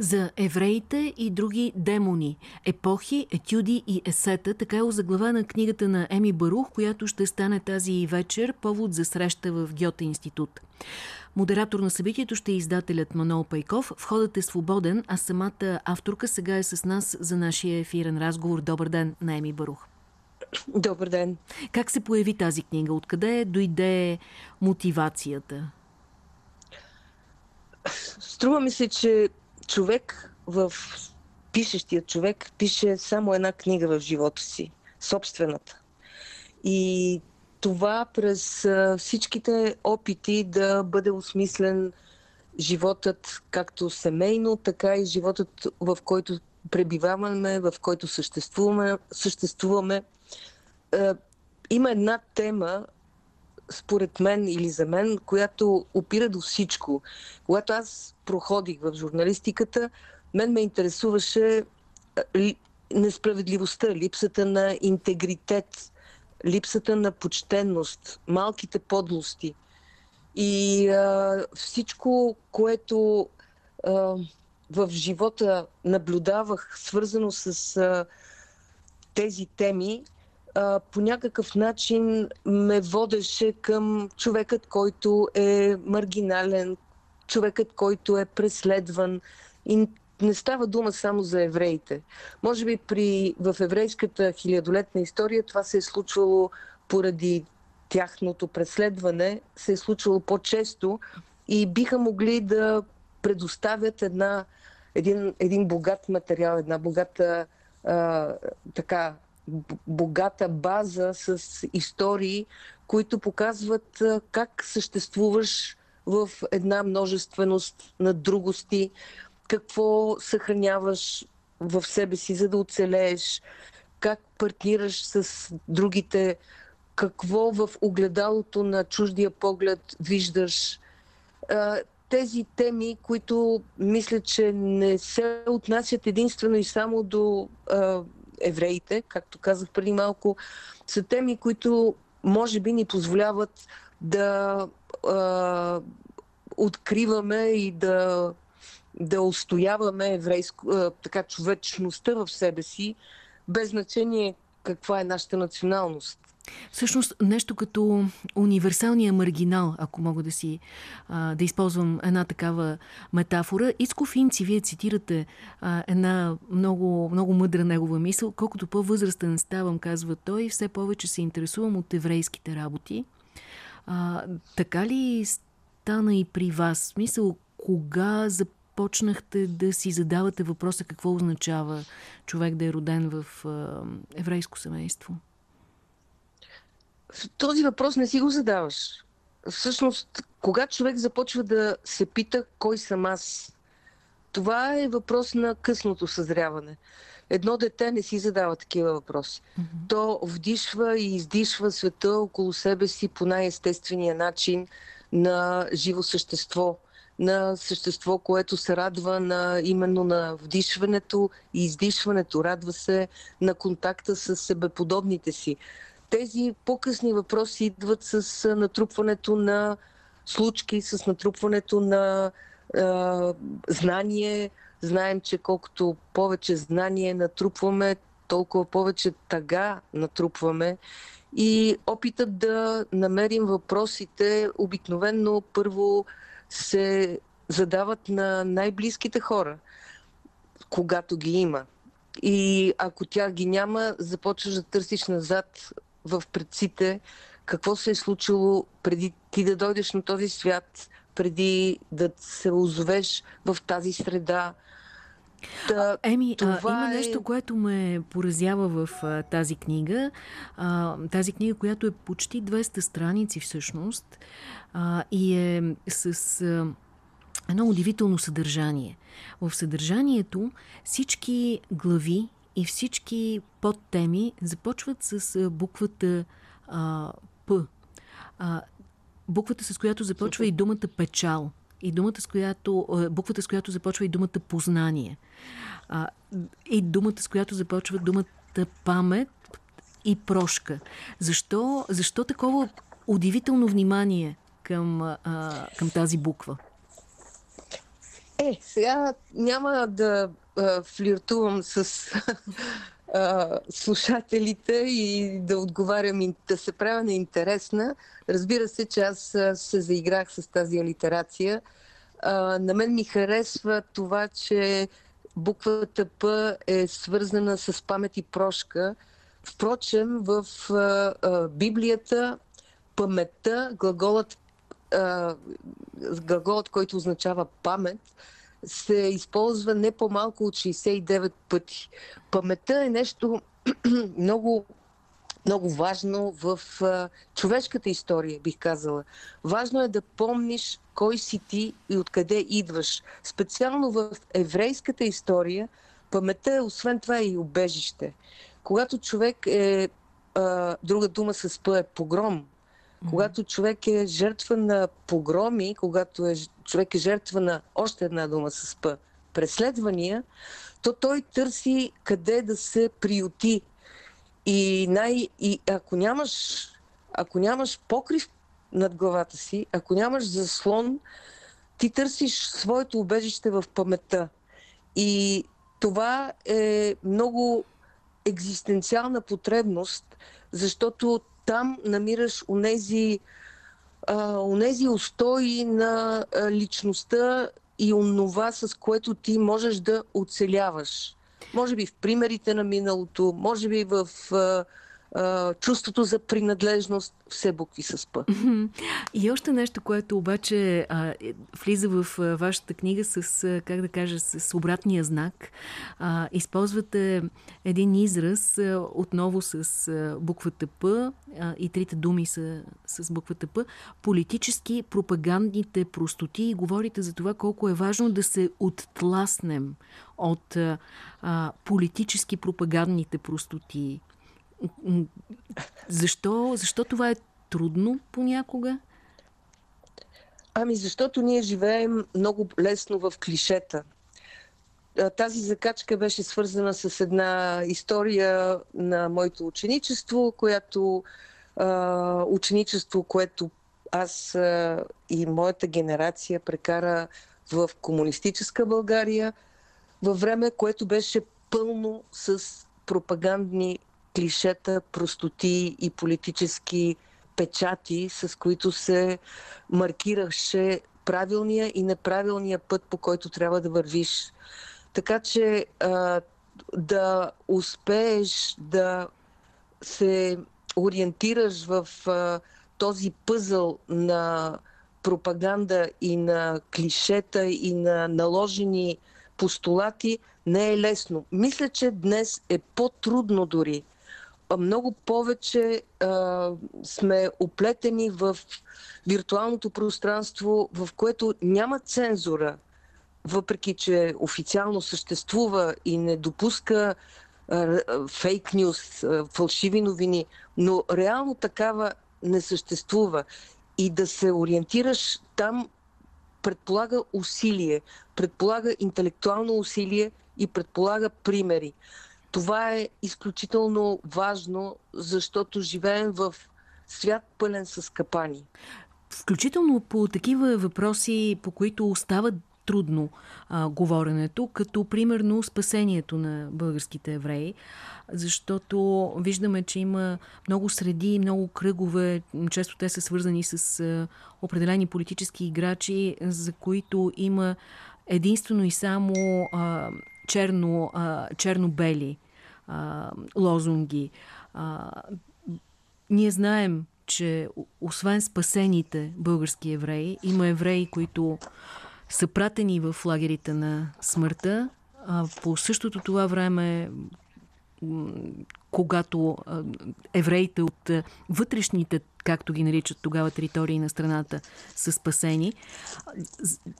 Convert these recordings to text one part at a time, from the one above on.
за евреите и други демони. Епохи, етюди и есета. Така е озаглавена книгата на Еми Барух, която ще стане тази вечер повод за среща в Гьоте институт. Модератор на събитието ще е издателят Манол Пайков. Входът е свободен, а самата авторка сега е с нас за нашия ефирен разговор. Добър ден на Еми Барух. Добър ден. Как се появи тази книга? Откъде дойде мотивацията? Струва ми се, че човек в пишещия човек пише само една книга в живота си, собствената. И това през всичките опити да бъде осмислен животът както семейно, така и животът, в който пребиваваме, в който съществуваме. съществуваме. Има една тема, според мен или за мен, която опира до всичко. Когато аз проходих в журналистиката, мен ме интересуваше несправедливостта, липсата на интегритет, липсата на почтенност, малките подлости. И а, всичко, което а, в живота наблюдавах, свързано с а, тези теми, а, по някакъв начин ме водеше към човекът, който е маргинален, човекът, който е преследван. И не става дума само за евреите. Може би при, в еврейската хилядолетна история това се е случвало поради тяхното преследване, се е случвало по-често и биха могли да предоставят една, един, един богат материал, една богата а, така богата база с истории, които показват как съществуваш в една множественост на другости, какво съхраняваш в себе си, за да оцелееш, как партнираш с другите, какво в огледалото на чуждия поглед виждаш. Тези теми, които мисля, че не се отнасят единствено и само до евреите, както казах преди малко, са теми, които може би ни позволяват да откриваме и да, да устояваме еврейско, така, човечността в себе си, без значение каква е нашата националност. Всъщност нещо като универсалния маргинал, ако мога да си а, да използвам една такава метафора. Ицко Финци, вие цитирате а, една много, много мъдра негова мисъл. Колкото по-възрастен ставам, казва той, все повече се интересувам от еврейските работи. А, така ли стана и при вас? Мисъл, кога започнахте да си задавате въпроса какво означава човек да е роден в а, еврейско семейство? този въпрос не си го задаваш. Всъщност, когато човек започва да се пита кой съм аз, това е въпрос на късното съзряване. Едно дете не си задава такива въпроси. Mm-hmm. То вдишва и издишва света около себе си по най-естествения начин на живо същество. На същество, което се радва на, именно на вдишването и издишването. Радва се на контакта с себеподобните си тези по-късни въпроси идват с натрупването на случки, с натрупването на а, знание. Знаем, че колкото повече знание натрупваме, толкова повече тъга натрупваме. И опитът да намерим въпросите обикновенно първо се задават на най-близките хора, когато ги има. И ако тя ги няма, започваш да търсиш назад в предците какво се е случило преди ти да дойдеш на този свят, преди да се озовеш в тази среда. Да, Еми, това а, има е... нещо, което ме поразява в а, тази книга. А, тази книга, която е почти 200 страници всъщност а, и е с... А, едно удивително съдържание. В съдържанието всички глави и всички подтеми започват с буквата а, П. А, буквата, с която започва и думата печал. И думата, с която, буквата, с която започва и думата познание. А, и думата, с която започва думата памет и прошка. Защо, защо такова удивително внимание към, а, към тази буква? Е, сега няма да а, флиртувам с а, слушателите и да отговарям, да се правя на интересна. Разбира се, че аз се заиграх с тази алитерация. А, на мен ми харесва това, че буквата П е свързана с памет и прошка. Впрочем, в а, а, Библията паметта, глаголът, а, глаголът, който означава памет, се използва не по-малко от 69 пъти. Паметта е нещо много много важно в а, човешката история, бих казала. Важно е да помниш кой си ти и откъде идваш. Специално в еврейската история, паметта е освен това и убежище. Когато човек е, а, друга дума с П е погром, когато човек е жертва на погроми, когато е, човек е жертва на още една дума с П, преследвания, то той търси къде да се приюти. И, най, и ако, нямаш, ако нямаш покрив над главата си, ако нямаш заслон, ти търсиш своето убежище в паметта. И това е много екзистенциална потребност, защото там намираш унези, а, унези устои на личността и онова, с което ти можеш да оцеляваш. Може би в примерите на миналото, може би в чувството за принадлежност, все букви с П. И още нещо, което обаче а, е, влиза в вашата книга с, как да кажа, с обратния знак. А, използвате един израз а, отново с а, буквата П а, и трите думи са с буквата П. Политически пропагандните простоти и говорите за това колко е важно да се оттласнем от а, политически пропагандните простоти защо, защо това е трудно понякога? Ами защото ние живеем много лесно в клишета. Тази закачка беше свързана с една история на моето ученичество, която ученичество, което аз и моята генерация прекара в комунистическа България, във време, което беше пълно с пропагандни клишета, простоти и политически печати, с които се маркираше правилния и неправилния път, по който трябва да вървиш. Така че а, да успееш да се ориентираш в а, този пъзъл на пропаганда и на клишета и на наложени постулати не е лесно. Мисля, че днес е по-трудно дори много повече а, сме оплетени в виртуалното пространство, в което няма цензура, въпреки че официално съществува и не допуска фейк нюс, фалшиви новини, но реално такава не съществува. И да се ориентираш там предполага усилие, предполага интелектуално усилие и предполага примери. Това е изключително важно, защото живеем в свят пълен с капани. Включително по такива въпроси, по които остават трудно а, говоренето, като примерно спасението на българските евреи, защото виждаме, че има много среди, много кръгове, често те са свързани с а, определени политически играчи, за които има единствено и само а, черно, черно-бели лозунги. Ние знаем, че освен спасените български евреи, има евреи, които са пратени в лагерите на смъртта. По същото това време когато евреите от вътрешните, както ги наричат тогава, територии на страната, са спасени.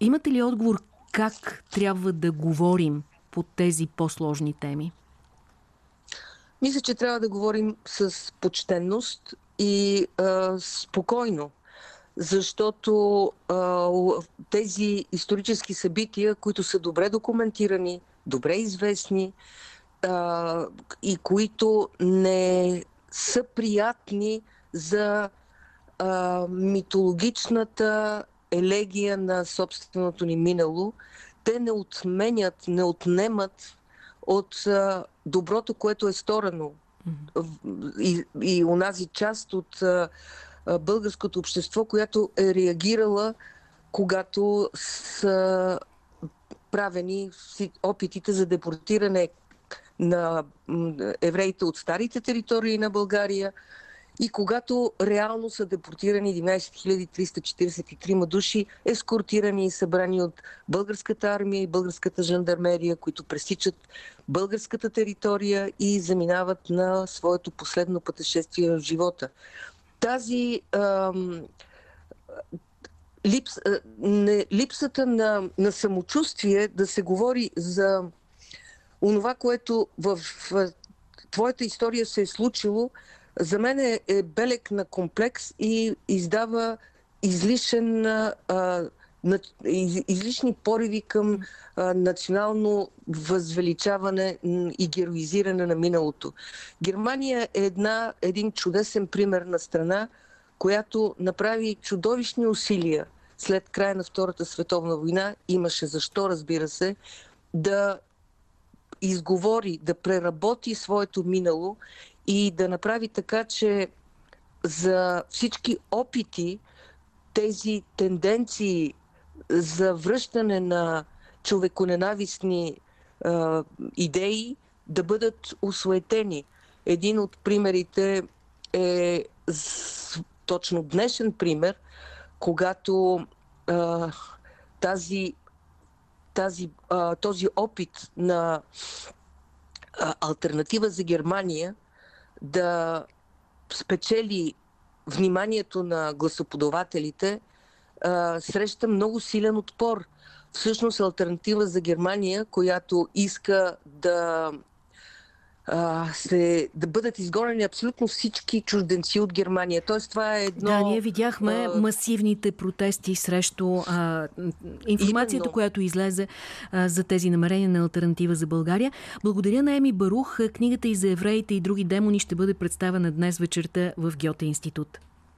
Имате ли отговор как трябва да говорим по тези по-сложни теми? Мисля, че трябва да говорим с почтенност и а, спокойно, защото а, тези исторически събития, които са добре документирани, добре известни а, и които не са приятни за а, митологичната елегия на собственото ни минало, те не отменят, не отнемат от а, доброто, което е сторено. Mm-hmm. И, и онази част от а, българското общество, която е реагирала, когато са правени опитите за депортиране на евреите от старите територии на България и когато реално са депортирани 11 343 души, ескортирани и събрани от българската армия и българската жандармерия, които пресичат българската територия и заминават на своето последно пътешествие в живота. Тази ам, липс, не, липсата на, на самочувствие да се говори за онова, което в, в твоята история се е случило, за мен е, е белек на комплекс и издава излишен, а, на, излишни пориви към а, национално възвеличаване и героизиране на миналото. Германия е една, един чудесен пример на страна, която направи чудовищни усилия след края на Втората световна война. Имаше защо, разбира се, да изговори, да преработи своето минало и да направи така, че за всички опити тези тенденции за връщане на човеконенавистни е, идеи да бъдат осуетени. Един от примерите е точно днешен пример, когато е, тази, тази, е, този опит на е, альтернатива за Германия да спечели вниманието на гласоподавателите, среща много силен отпор. Всъщност альтернатива за Германия, която иска да а, се, да бъдат изгонени абсолютно всички чужденци от Германия. Тоест това е едно... Да, ние видяхме а... масивните протести срещу а, информацията, Именно. която излезе а, за тези намерения на альтернатива за България. Благодаря на Еми Барух. Книгата и за евреите и други демони ще бъде представена днес вечерта в Гьоте институт.